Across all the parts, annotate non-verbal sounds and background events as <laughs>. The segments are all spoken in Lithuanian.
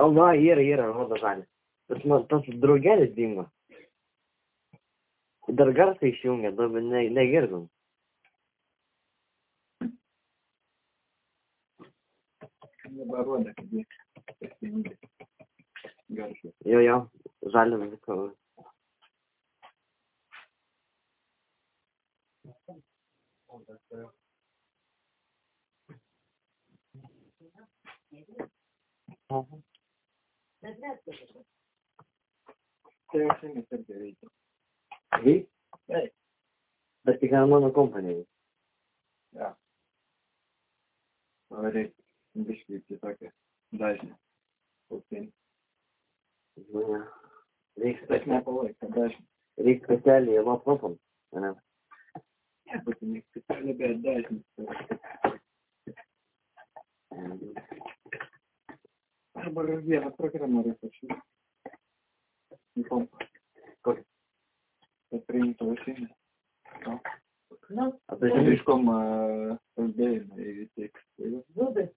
O, va, yra, yra, rodo žalį. Tas, tas draugelis dingo. Dar garsą išjungia, dabar ne, negirdim. Dabar rodo, kad jie prisijungia. Garsas. Jo, jo, žalina viską. Mhm. Tai ausinės irgi veikia. Vyk? Taip. Bet tik ant mano kompanijai. Ja. O reikia biškai kitokią dažnį. Ausinį. Nu, ne. Reiks, Bet nepalaiko dažnį. reiks specialiai laptopam. Ne. Nebūtinai specialiai, bet dažnis. Arba vieną programą reikia šį. Į kompą. Kokią? Kad priimtų ausinį. A tu žinai, Visiškom kalbėjimą į tekstą. nu, bet,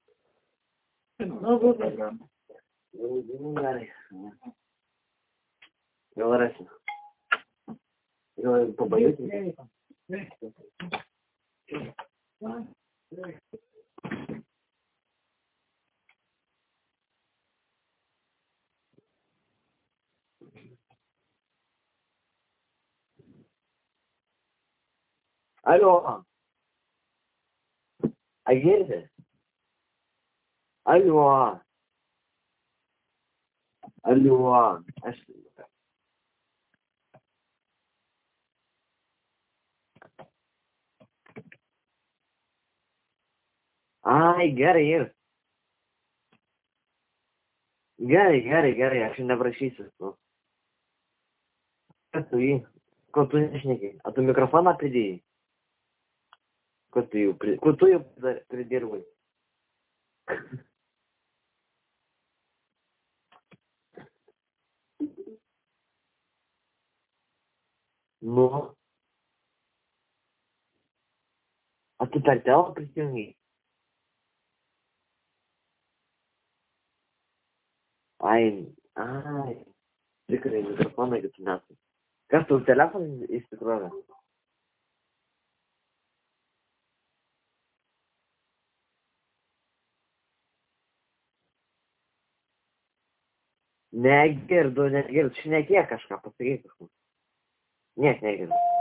Nu, programą. nu, nu, gerai. Gal rasiu. Gal pabaigiu. Aló. Ayer. Aló. Aló. Aš... Ai, gerai, ir. Gerai, gerai, gerai, aš neprašysiu. Nu. Kas tu jį? Ko tu nešneki? A tu mikrofoną pridėjai? Ko tu jau, pri... Ko tu jau dar pridirbai? <laughs> Nu. A tu per telą prisijungiai? Ai, ai. Tikrai mikrofoną kitų metų. Kas tau telefoną įsikrovė? Negirdu, negirdu, šnekėk kažką, pasakyk kažką. Niek negirdu.